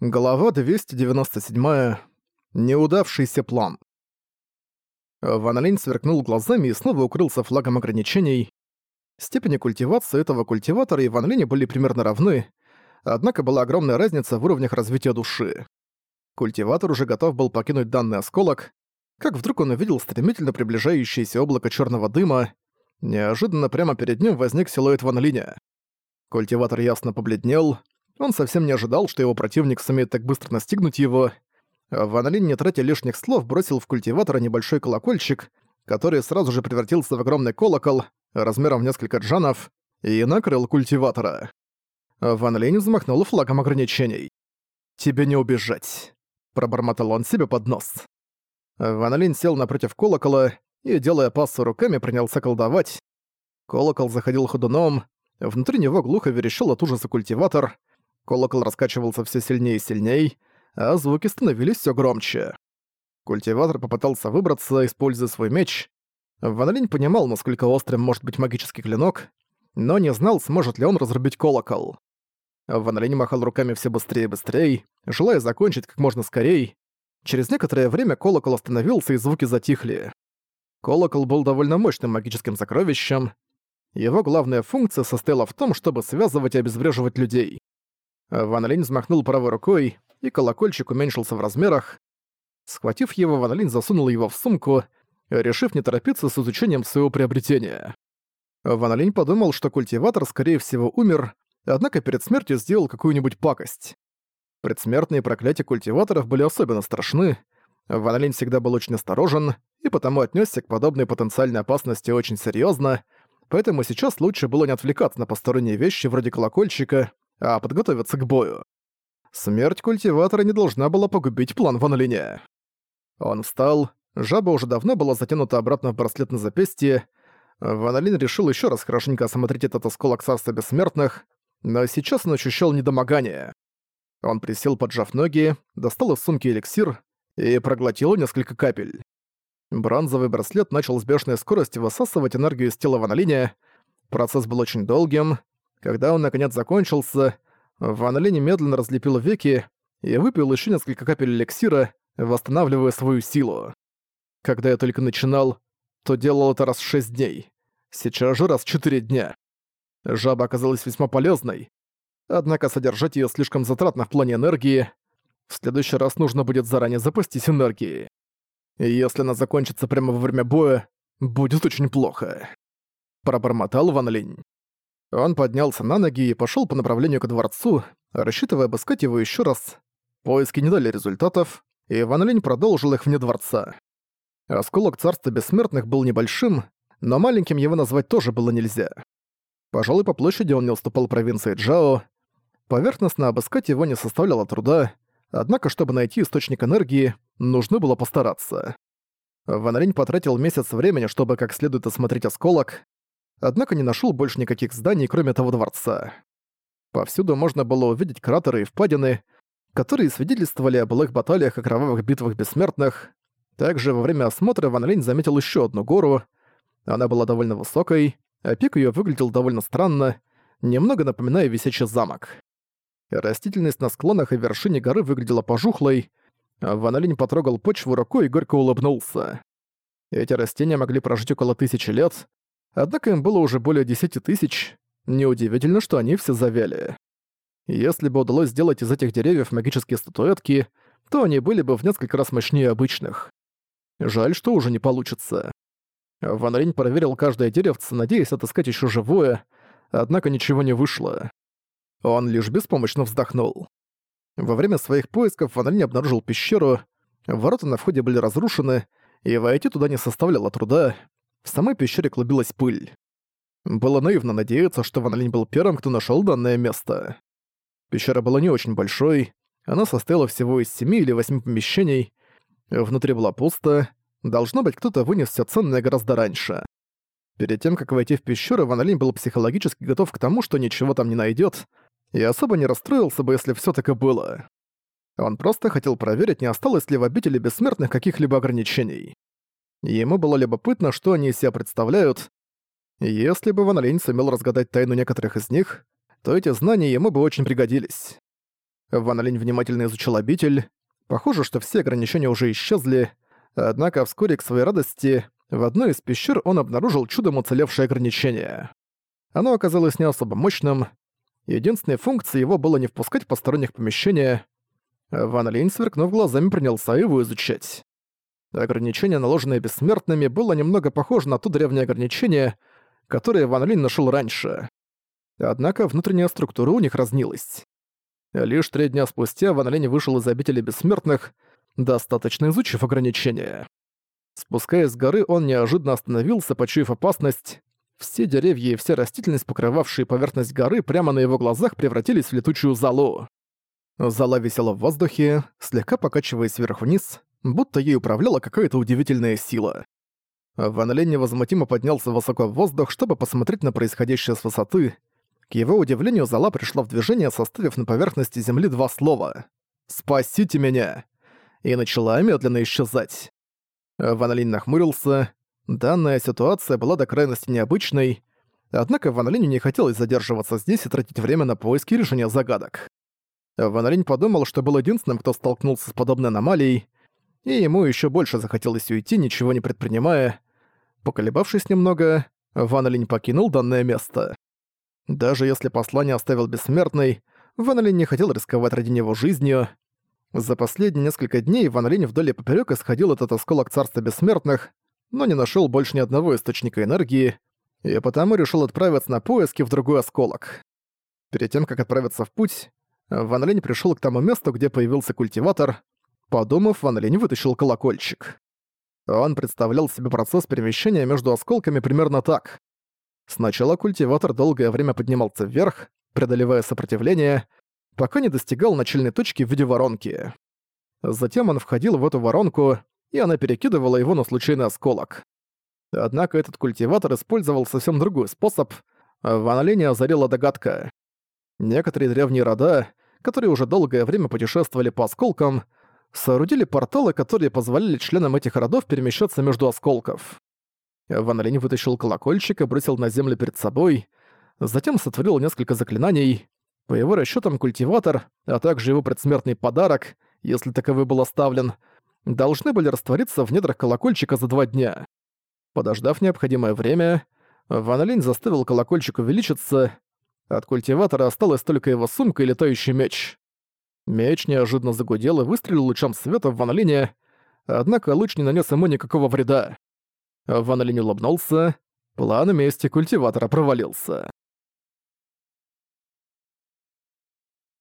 Глава 297. Неудавшийся план. Ван Линь сверкнул глазами и снова укрылся флагом ограничений. Степени культивации этого культиватора и Ван Линя были примерно равны, однако была огромная разница в уровнях развития души. Культиватор уже готов был покинуть данный осколок, как вдруг он увидел стремительно приближающееся облако черного дыма. Неожиданно прямо перед ним возник силуэт Ван Линя. Культиватор ясно побледнел, он совсем не ожидал, что его противник сумеет так быстро настигнуть его. Ван Линь, не тратя лишних слов, бросил в культиватора небольшой колокольчик, который сразу же превратился в огромный колокол, размером в несколько джанов, и накрыл культиватора. Ван Линь взмахнул флагом ограничений. «Тебе не убежать», — пробормотал он себе под нос. Ван Линь сел напротив колокола и, делая пассу руками, принялся колдовать. Колокол заходил ходуном, внутри него глухо верещал от ужаса культиватор, Колокол раскачивался все сильнее и сильнее, а звуки становились все громче. Культиватор попытался выбраться, используя свой меч. Ван понимал, насколько острым может быть магический клинок, но не знал, сможет ли он разрубить колокол. Ван махал руками все быстрее и быстрее, желая закончить как можно скорее. Через некоторое время колокол остановился и звуки затихли. Колокол был довольно мощным магическим сокровищем. Его главная функция состояла в том, чтобы связывать и обезвреживать людей. Ван Линь взмахнул правой рукой, и колокольчик уменьшился в размерах. Схватив его, Ван Линь засунул его в сумку, решив не торопиться с изучением своего приобретения. Ван Линь подумал, что культиватор, скорее всего, умер, однако перед смертью сделал какую-нибудь пакость. Предсмертные проклятия культиваторов были особенно страшны. Ван Линь всегда был очень осторожен, и потому отнесся к подобной потенциальной опасности очень серьезно, поэтому сейчас лучше было не отвлекаться на посторонние вещи вроде колокольчика, а подготовиться к бою. Смерть культиватора не должна была погубить план Ван Линя. Он встал, жаба уже давно была затянута обратно в браслет на запястье. Ван Линь решил еще раз хорошенько осмотреть этот осколок царства бессмертных, но сейчас он ощущал недомогание. Он присел, поджав ноги, достал из сумки эликсир и проглотил несколько капель. Бронзовый браслет начал с бешеной скоростью высасывать энергию из тела Ван. Процесс был очень долгим, когда он наконец закончился, Ван Ли немедленно разлепил веки и выпил еще несколько капель эликсира, восстанавливая свою силу. Когда я только начинал, то делал это раз в шесть дней. Сейчас же раз в четыре дня. Жаба оказалась весьма полезной, однако содержать ее слишком затратно в плане энергии. В следующий раз нужно будет заранее запастись энергией. И если она закончится прямо во время боя, будет очень плохо. Пробормотал Ван Линь. Он поднялся на ноги и пошел по направлению к дворцу, рассчитывая обыскать его еще раз. Поиски не дали результатов, и Ван Линь продолжил их вне дворца. Осколок Царства Бессмертных был небольшим, но маленьким его назвать тоже было нельзя. Пожалуй, по площади он не уступал провинции Джао. Поверхностно обыскать его не составляло труда, однако, чтобы найти источник энергии, нужно было постараться. Ван Линь потратил месяц времени, чтобы как следует осмотреть осколок, однако не нашел больше никаких зданий, кроме того дворца. Повсюду можно было увидеть кратеры и впадины, которые свидетельствовали о былых баталиях и кровавых битвах бессмертных. Также во время осмотра Ван Линь заметил еще одну гору. Она была довольно высокой, а пик ее выглядел довольно странно, немного напоминая висячий замок. Растительность на склонах и вершине горы выглядела пожухлой, а Ван Линь потрогал почву рукой и горько улыбнулся. Эти растения могли прожить около тысячи лет, Однако им было уже более десяти тысяч. Неудивительно, что они все завяли. Если бы удалось сделать из этих деревьев магические статуэтки, то они были бы в несколько раз мощнее обычных. Жаль, что уже не получится. Ван Рень проверил каждое деревце, надеясь отыскать еще живое, однако ничего не вышло. Он лишь беспомощно вздохнул. Во время своих поисков Ван Рень обнаружил пещеру, ворота на входе были разрушены, и войти туда не составляло труда, в самой пещере клубилась пыль. Было наивно надеяться, что Ван Линь был первым, кто нашел данное место. Пещера была не очень большой, она состояла всего из семи или восьми помещений, внутри была пусто, должно быть, кто-то вынес все ценное гораздо раньше. Перед тем, как войти в пещеру, Ван Линь был психологически готов к тому, что ничего там не найдет, и особо не расстроился бы, если все так и было. Он просто хотел проверить, не осталось ли в обители бессмертных каких-либо ограничений. Ему было любопытно, что они из себя представляют. Если бы Ван Линь сумел разгадать тайну некоторых из них, то эти знания ему бы очень пригодились. Ван Линь внимательно изучил обитель. Похоже, что все ограничения уже исчезли, однако вскоре, к своей радости, в одной из пещер он обнаружил чудом уцелевшее ограничение. Оно оказалось не особо мощным. Единственной функцией его было не впускать посторонних помещения. Ван Линь, сверкнув глазами, принялся его изучать. Ограничение, наложенное бессмертными, было немного похоже на то древнее ограничение, которое Ван Линь нашел раньше. Однако внутренняя структура у них разнилась. Лишь три дня спустя Ван Линь вышел из обители бессмертных, достаточно изучив ограничения. Спускаясь с горы, он неожиданно остановился, почуяв опасность. Все деревья и вся растительность, покрывавшие поверхность горы, прямо на его глазах превратились в летучую залу. Зала висела в воздухе, слегка покачиваясь вверх-вниз, будто ей управляла какая-то удивительная сила. Ван Лень невозмутимо поднялся высоко в воздух, чтобы посмотреть на происходящее с высоты. К его удивлению, зала пришла в движение, составив на поверхности земли два слова «Спасите меня!» и начала медленно исчезать. Ван Линь нахмурился. Данная ситуация была до крайности необычной, однако Ван Линю не хотелось задерживаться здесь и тратить время на поиски решения загадок. Ван Линь подумал, что был единственным, кто столкнулся с подобной аномалией, и ему еще больше захотелось уйти, ничего не предпринимая. Поколебавшись немного, Ван Линь покинул данное место. Даже если послание оставил бессмертный, Ван Линь не хотел рисковать ради него жизнью, за последние несколько дней Ван Линь вдоль и поперёк исходил этот осколок Царства Бессмертных, но не нашёл больше ни одного источника энергии, и потому решил отправиться на поиски в другой осколок. Перед тем, как отправиться в путь, Ван Линь пришёл к тому месту, где появился культиватор. Подумав, Ван Линь вытащил колокольчик. Он представлял себе процесс перемещения между осколками примерно так. Сначала культиватор долгое время поднимался вверх, преодолевая сопротивление, пока не достигал начальной точки в виде воронки. Затем он входил в эту воронку, и она перекидывала его на случайный осколок. Однако этот культиватор использовал совсем другой способ. Ван Линя озарила догадка. Некоторые древние рода, которые уже долгое время путешествовали по осколкам, соорудили порталы, которые позволяли членам этих родов перемещаться между осколков. Ван Линь вытащил колокольчик и бросил на землю перед собой, затем сотворил несколько заклинаний, по его расчетам, культиватор, а также его предсмертный подарок, если таковой был оставлен, должны были раствориться в недрах колокольчика за два дня. Подождав необходимое время, Ван Линь заставил колокольчик увеличиться. От культиватора осталась только его сумка и летающий меч. Меч неожиданно загудел и выстрелил лучом света в Ван однако луч не нанес ему никакого вреда. Ван улыбнулся, план мести культиватора провалился.